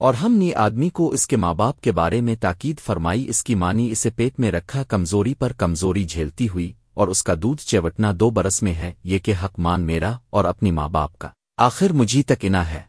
اور ہم نے آدمی کو اس کے ماں باپ کے بارے میں تاکید فرمائی، اس کی مانی اسے پیٹ میں رکھا، کمزوری پر کمزوری جھیلتی ہوئی اور اس کا دودھ چیوٹنا دو برس میں ہے، یہ کہ حق مان میرا اور اپنی ماں باپ کا۔ آخر مجھی تک انا ہے۔